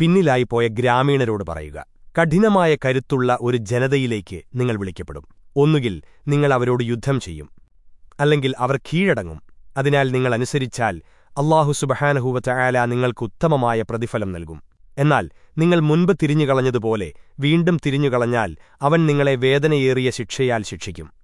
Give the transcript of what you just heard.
പിന്നിലായി പോയ ഗ്രാമീണരോട് പറയുക. കഠിനമായ കരുത്തുള്ള ഒരു ജനതയിലേക്ക് നിങ്ങൾ വിളിക്കപ്പെടും. ഒന്നുകിൽ നിങ്ങൾ അവരോട് യുദ്ധം ചെയ്യും. അല്ലെങ്കിൽ അവർ കീഴടങ്ങും. അതിനാൽ നിങ്ങൾ അനുസരിച്ചാൽ അള്ളാഹു സുബഹാനഹൂവറ്റായാല നിങ്ങൾക്ക് ഉത്തമമായ പ്രതിഫലം നൽകും. എന്നാൽ നിങ്ങൾ മുൻപ് തിരിഞ്ഞുകളഞ്ഞതുപോലെ വീണ്ടും തിരിഞ്ഞുകളഞ്ഞാൽ അവൻ നിങ്ങളെ വേദനയേറിയ ശിക്ഷയാൽ ശിക്ഷിക്കും.